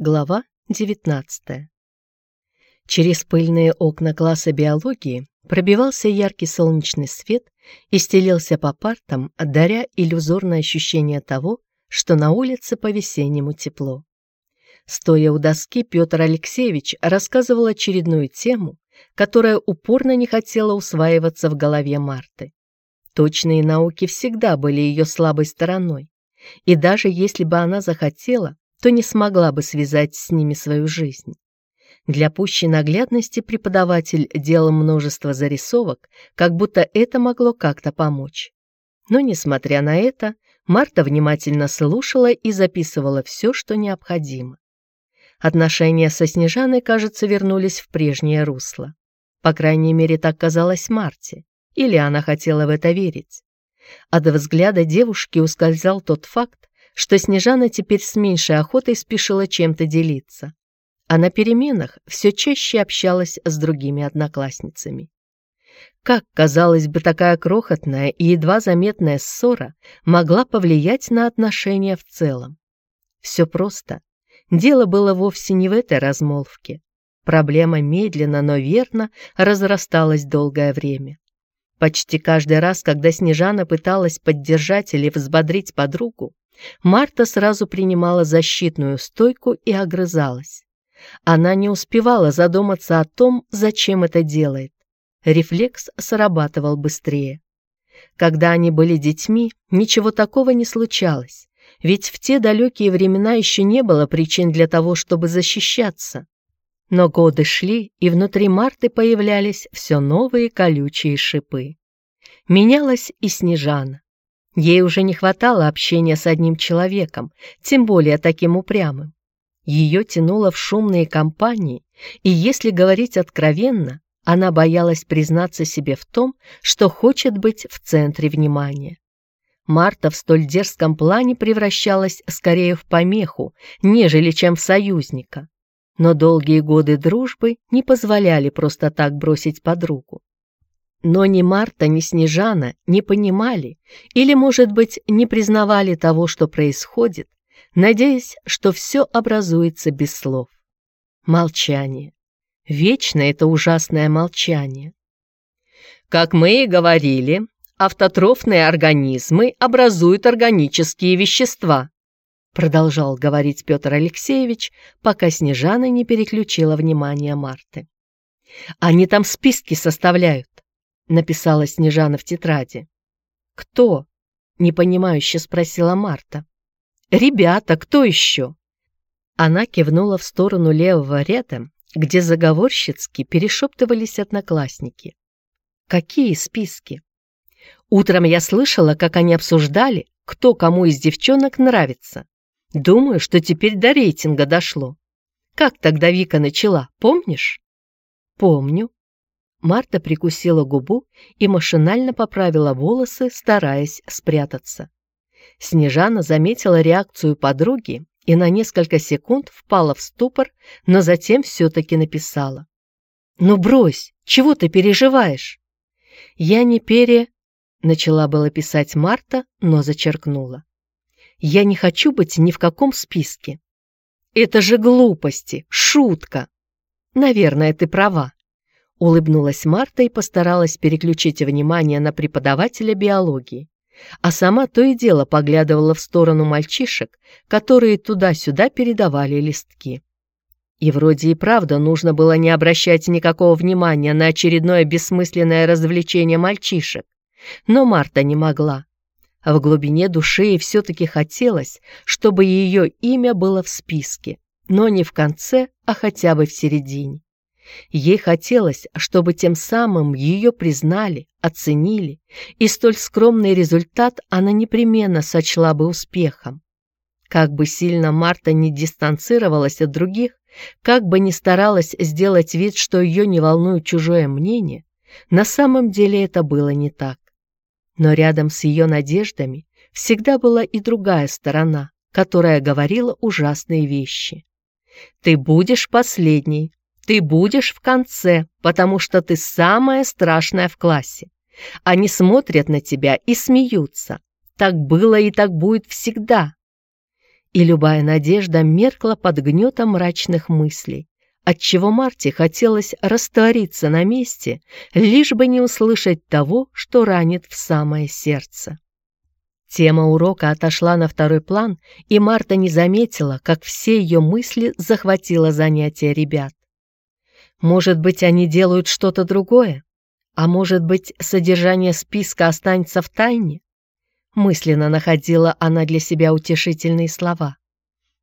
Глава 19 Через пыльные окна класса биологии пробивался яркий солнечный свет и стелился по партам, даря иллюзорное ощущение того, что на улице по-весеннему тепло. Стоя у доски, Петр Алексеевич рассказывал очередную тему, которая упорно не хотела усваиваться в голове Марты. Точные науки всегда были ее слабой стороной, и даже если бы она захотела, то не смогла бы связать с ними свою жизнь. Для пущей наглядности преподаватель делал множество зарисовок, как будто это могло как-то помочь. Но, несмотря на это, Марта внимательно слушала и записывала все, что необходимо. Отношения со Снежаной, кажется, вернулись в прежнее русло. По крайней мере, так казалось Марте, или она хотела в это верить. От взгляда девушки ускользал тот факт, что Снежана теперь с меньшей охотой спешила чем-то делиться, а на переменах все чаще общалась с другими одноклассницами. Как, казалось бы, такая крохотная и едва заметная ссора могла повлиять на отношения в целом? Все просто. Дело было вовсе не в этой размолвке. Проблема медленно, но верно разрасталась долгое время. Почти каждый раз, когда Снежана пыталась поддержать или взбодрить подругу, Марта сразу принимала защитную стойку и огрызалась. Она не успевала задуматься о том, зачем это делает. Рефлекс срабатывал быстрее. Когда они были детьми, ничего такого не случалось, ведь в те далекие времена еще не было причин для того, чтобы защищаться. Но годы шли, и внутри Марты появлялись все новые колючие шипы. Менялась и Снежана. Ей уже не хватало общения с одним человеком, тем более таким упрямым. Ее тянуло в шумные компании, и если говорить откровенно, она боялась признаться себе в том, что хочет быть в центре внимания. Марта в столь дерзком плане превращалась скорее в помеху, нежели чем в союзника. Но долгие годы дружбы не позволяли просто так бросить подругу. Но ни Марта, ни Снежана не понимали или, может быть, не признавали того, что происходит, надеясь, что все образуется без слов. Молчание. Вечно это ужасное молчание. Как мы и говорили, автотрофные организмы образуют органические вещества, продолжал говорить Петр Алексеевич, пока Снежана не переключила внимание Марты. Они там списки составляют. — написала Снежана в тетради. «Кто?» — непонимающе спросила Марта. «Ребята, кто еще?» Она кивнула в сторону левого ряда, где заговорщицки перешептывались одноклассники. «Какие списки?» «Утром я слышала, как они обсуждали, кто кому из девчонок нравится. Думаю, что теперь до рейтинга дошло. Как тогда Вика начала, помнишь?» «Помню», Марта прикусила губу и машинально поправила волосы, стараясь спрятаться. Снежана заметила реакцию подруги и на несколько секунд впала в ступор, но затем все-таки написала. «Ну брось, чего ты переживаешь?» «Я не пере...» — начала было писать Марта, но зачеркнула. «Я не хочу быть ни в каком списке». «Это же глупости, шутка!» «Наверное, ты права», Улыбнулась Марта и постаралась переключить внимание на преподавателя биологии. А сама то и дело поглядывала в сторону мальчишек, которые туда-сюда передавали листки. И вроде и правда нужно было не обращать никакого внимания на очередное бессмысленное развлечение мальчишек. Но Марта не могла. В глубине души ей все-таки хотелось, чтобы ее имя было в списке, но не в конце, а хотя бы в середине. Ей хотелось, чтобы тем самым ее признали, оценили, и столь скромный результат она непременно сочла бы успехом. Как бы сильно Марта не дистанцировалась от других, как бы ни старалась сделать вид, что ее не волнует чужое мнение, на самом деле это было не так. Но рядом с ее надеждами всегда была и другая сторона, которая говорила ужасные вещи. «Ты будешь последней, ты будешь в конце, потому что ты самая страшная в классе. Они смотрят на тебя и смеются. Так было и так будет всегда. и любая надежда меркла под гнетом мрачных мыслей, отчего Марте хотелось раствориться на месте, лишь бы не услышать того, что ранит в самое сердце. Тема урока отошла на второй план, и Марта не заметила, как все ее мысли захватило занятие ребят. Может быть, они делают что-то другое? А может быть, содержание списка останется в тайне? Мысленно находила она для себя утешительные слова.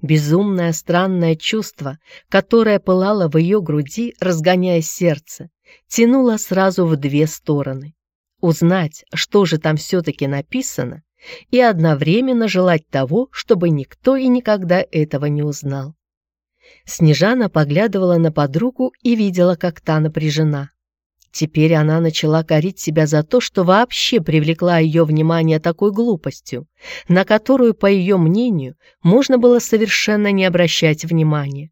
Безумное странное чувство, которое пылало в ее груди, разгоняя сердце, тянуло сразу в две стороны. Узнать, что же там все-таки написано, и одновременно желать того, чтобы никто и никогда этого не узнал. Снежана поглядывала на подругу и видела, как та напряжена. Теперь она начала корить себя за то, что вообще привлекла ее внимание такой глупостью, на которую, по ее мнению, можно было совершенно не обращать внимания.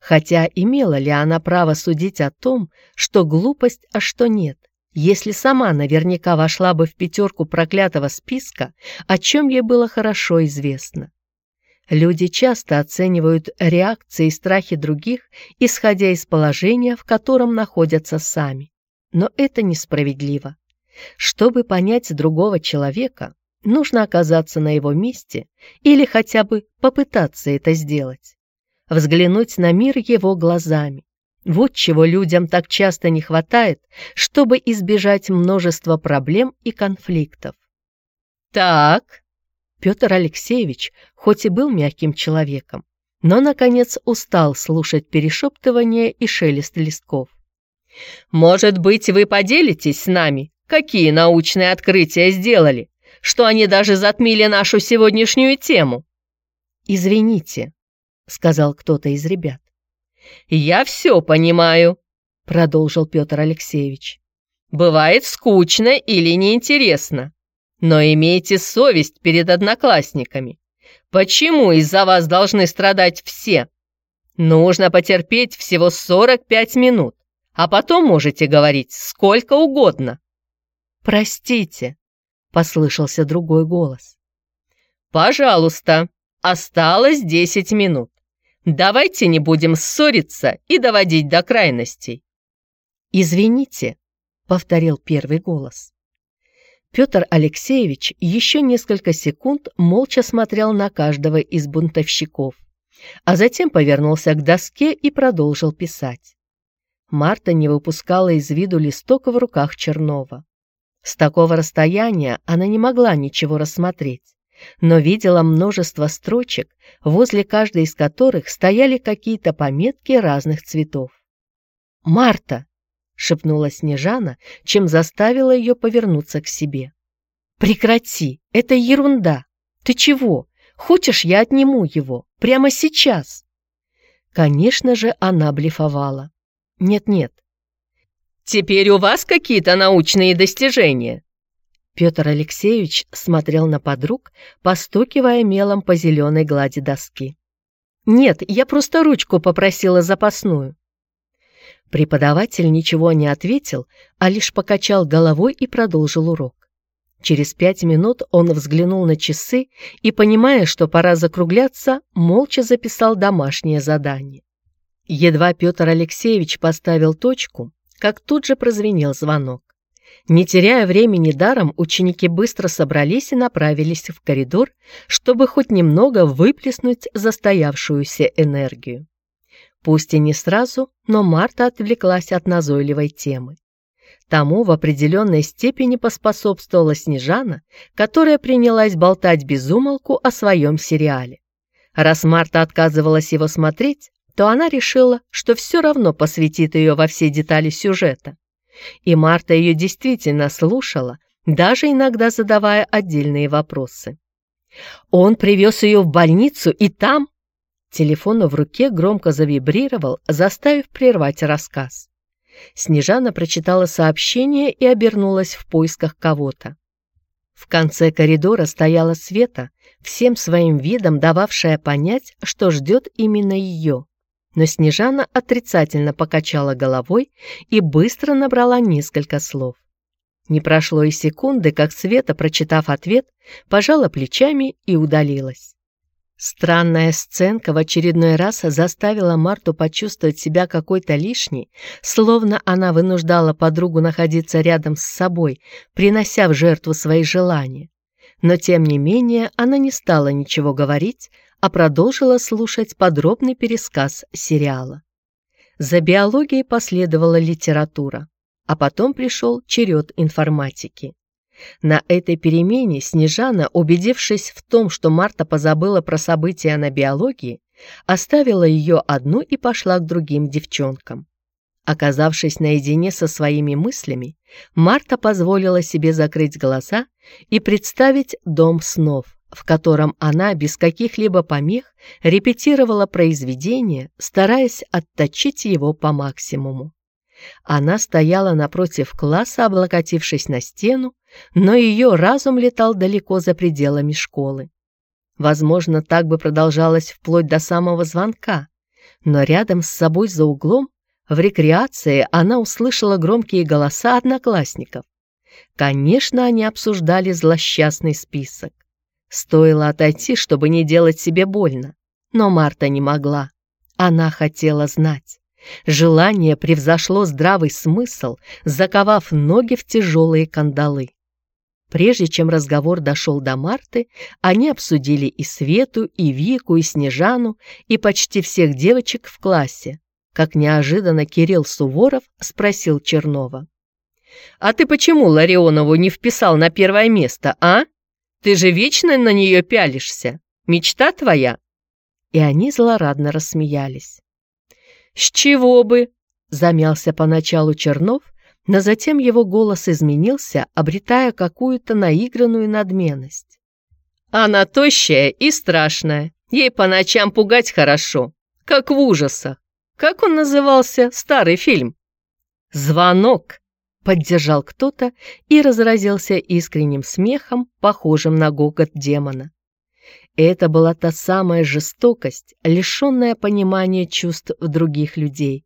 Хотя имела ли она право судить о том, что глупость, а что нет? если сама наверняка вошла бы в пятерку проклятого списка, о чем ей было хорошо известно. Люди часто оценивают реакции и страхи других, исходя из положения, в котором находятся сами. Но это несправедливо. Чтобы понять другого человека, нужно оказаться на его месте или хотя бы попытаться это сделать. Взглянуть на мир его глазами, вот чего людям так часто не хватает, чтобы избежать множества проблем и конфликтов. «Так», Петр Алексеевич, хоть и был мягким человеком, но, наконец, устал слушать перешептывание и шелест листков. «Может быть, вы поделитесь с нами, какие научные открытия сделали, что они даже затмили нашу сегодняшнюю тему?» «Извините», — сказал кто-то из ребят. «Я все понимаю», — продолжил Петр Алексеевич. «Бывает скучно или неинтересно, но имейте совесть перед одноклассниками. Почему из-за вас должны страдать все? Нужно потерпеть всего 45 минут, а потом можете говорить сколько угодно». «Простите», — послышался другой голос. «Пожалуйста, осталось 10 минут. Давайте не будем ссориться и доводить до крайностей. «Извините», — повторил первый голос. Петр Алексеевич еще несколько секунд молча смотрел на каждого из бунтовщиков, а затем повернулся к доске и продолжил писать. Марта не выпускала из виду листок в руках Чернова. С такого расстояния она не могла ничего рассмотреть но видела множество строчек, возле каждой из которых стояли какие-то пометки разных цветов. «Марта!» — шепнула Снежана, чем заставила ее повернуться к себе. «Прекрати! Это ерунда! Ты чего? Хочешь, я отниму его? Прямо сейчас?» Конечно же, она блефовала. «Нет-нет». «Теперь у вас какие-то научные достижения?» Петр Алексеевич смотрел на подруг, постукивая мелом по зеленой глади доски. «Нет, я просто ручку попросила запасную». Преподаватель ничего не ответил, а лишь покачал головой и продолжил урок. Через пять минут он взглянул на часы и, понимая, что пора закругляться, молча записал домашнее задание. Едва Петр Алексеевич поставил точку, как тут же прозвенел звонок. Не теряя времени даром, ученики быстро собрались и направились в коридор, чтобы хоть немного выплеснуть застоявшуюся энергию. Пусть и не сразу, но Марта отвлеклась от назойливой темы. Тому в определенной степени поспособствовала Снежана, которая принялась болтать без умолку о своем сериале. Раз Марта отказывалась его смотреть, то она решила, что все равно посвятит ее во все детали сюжета. И Марта ее действительно слушала, даже иногда задавая отдельные вопросы. Он привез ее в больницу, и там... Телефон в руке громко завибрировал, заставив прервать рассказ. Снежана прочитала сообщение и обернулась в поисках кого-то. В конце коридора стояла Света, всем своим видом дававшая понять, что ждет именно ее но Снежана отрицательно покачала головой и быстро набрала несколько слов. Не прошло и секунды, как Света, прочитав ответ, пожала плечами и удалилась. Странная сценка в очередной раз заставила Марту почувствовать себя какой-то лишней, словно она вынуждала подругу находиться рядом с собой, принося в жертву свои желания. Но тем не менее она не стала ничего говорить, а продолжила слушать подробный пересказ сериала. За биологией последовала литература, а потом пришел черед информатики. На этой перемене Снежана, убедившись в том, что Марта позабыла про события на биологии, оставила ее одну и пошла к другим девчонкам. Оказавшись наедине со своими мыслями, Марта позволила себе закрыть глаза и представить дом снов, в котором она без каких-либо помех репетировала произведение, стараясь отточить его по максимуму. Она стояла напротив класса, облокотившись на стену, но ее разум летал далеко за пределами школы. Возможно, так бы продолжалось вплоть до самого звонка, но рядом с собой за углом, в рекреации, она услышала громкие голоса одноклассников. Конечно, они обсуждали злосчастный список. Стоило отойти, чтобы не делать себе больно, но Марта не могла. Она хотела знать. Желание превзошло здравый смысл, заковав ноги в тяжелые кандалы. Прежде чем разговор дошел до Марты, они обсудили и Свету, и Вику, и Снежану, и почти всех девочек в классе. Как неожиданно Кирилл Суворов спросил Чернова. «А ты почему Ларионову не вписал на первое место, а? Ты же вечно на нее пялишься. Мечта твоя?» И они злорадно рассмеялись. «С чего бы?» — замялся поначалу Чернов, но затем его голос изменился, обретая какую-то наигранную надменность. «Она тощая и страшная. Ей по ночам пугать хорошо, как в ужасах. Как он назывался, старый фильм?» «Звонок», — поддержал кто-то и разразился искренним смехом, похожим на гогот демона. Это была та самая жестокость, лишенная понимания чувств других людей.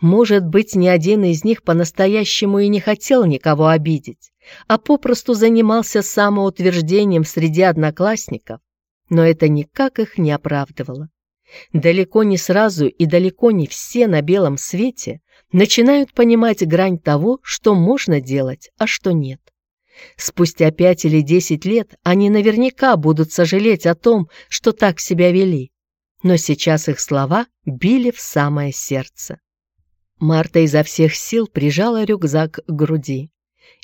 Может быть, ни один из них по-настоящему и не хотел никого обидеть, а попросту занимался самоутверждением среди одноклассников, но это никак их не оправдывало. Далеко не сразу и далеко не все на белом свете начинают понимать грань того, что можно делать, а что нет. Спустя пять или десять лет они наверняка будут сожалеть о том, что так себя вели. Но сейчас их слова били в самое сердце. Марта изо всех сил прижала рюкзак к груди.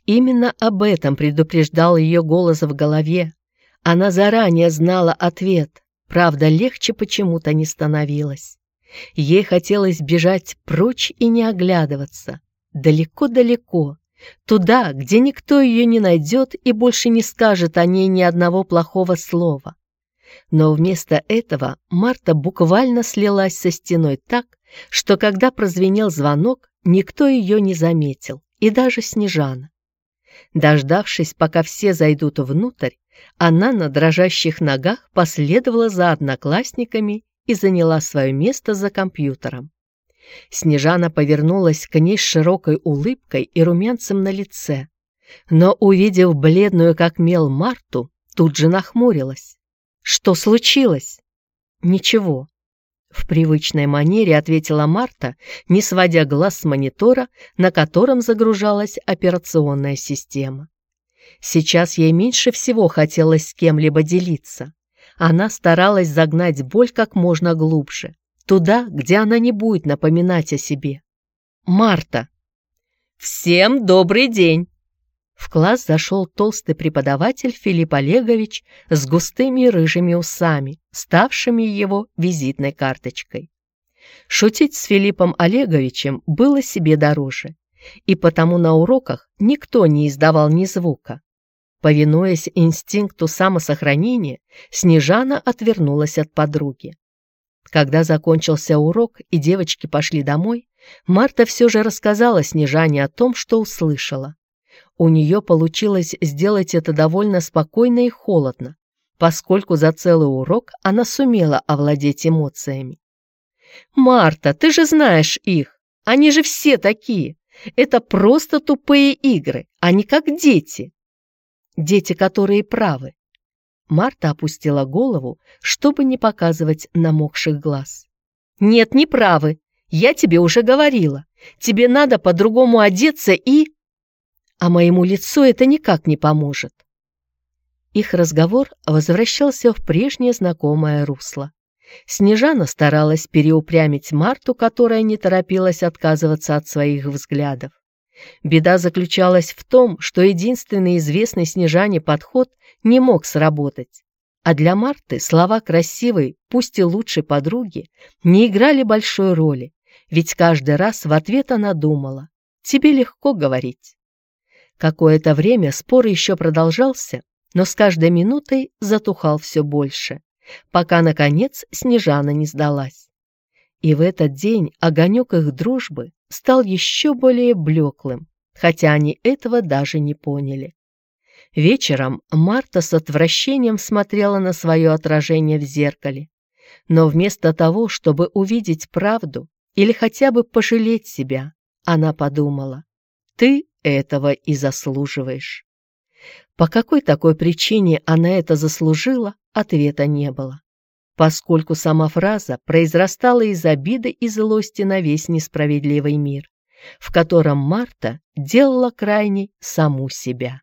Именно об этом предупреждал ее голос в голове. Она заранее знала ответ, правда, легче почему-то не становилось. Ей хотелось бежать прочь и не оглядываться. Далеко-далеко, Туда, где никто ее не найдет и больше не скажет о ней ни одного плохого слова. Но вместо этого Марта буквально слилась со стеной так, что когда прозвенел звонок, никто ее не заметил, и даже Снежана. Дождавшись, пока все зайдут внутрь, она на дрожащих ногах последовала за одноклассниками и заняла свое место за компьютером. Снежана повернулась к ней с широкой улыбкой и румянцем на лице, но, увидев бледную как мел Марту, тут же нахмурилась. «Что случилось?» «Ничего», — в привычной манере ответила Марта, не сводя глаз с монитора, на котором загружалась операционная система. Сейчас ей меньше всего хотелось с кем-либо делиться. Она старалась загнать боль как можно глубже, Туда, где она не будет напоминать о себе. Марта. «Всем добрый день!» В класс зашел толстый преподаватель Филипп Олегович с густыми рыжими усами, ставшими его визитной карточкой. Шутить с Филиппом Олеговичем было себе дороже, и потому на уроках никто не издавал ни звука. Повинуясь инстинкту самосохранения, Снежана отвернулась от подруги. Когда закончился урок и девочки пошли домой, Марта все же рассказала Снежане о том, что услышала. У нее получилось сделать это довольно спокойно и холодно, поскольку за целый урок она сумела овладеть эмоциями. «Марта, ты же знаешь их! Они же все такие! Это просто тупые игры, они как дети!» «Дети, которые правы», Марта опустила голову, чтобы не показывать намокших глаз. «Нет, не правы. Я тебе уже говорила. Тебе надо по-другому одеться и...» «А моему лицу это никак не поможет». Их разговор возвращался в прежнее знакомое русло. Снежана старалась переупрямить Марту, которая не торопилась отказываться от своих взглядов. Беда заключалась в том, что единственный известный Снежане подход не мог сработать. А для Марты слова красивой, пусть и лучшей подруги, не играли большой роли, ведь каждый раз в ответ она думала «Тебе легко говорить». Какое-то время спор еще продолжался, но с каждой минутой затухал все больше, пока, наконец, Снежана не сдалась. И в этот день огонек их дружбы стал еще более блеклым, хотя они этого даже не поняли. Вечером Марта с отвращением смотрела на свое отражение в зеркале, но вместо того, чтобы увидеть правду или хотя бы пожалеть себя, она подумала, «Ты этого и заслуживаешь». По какой такой причине она это заслужила, ответа не было поскольку сама фраза произрастала из обиды и злости на весь несправедливый мир, в котором Марта делала крайней саму себя.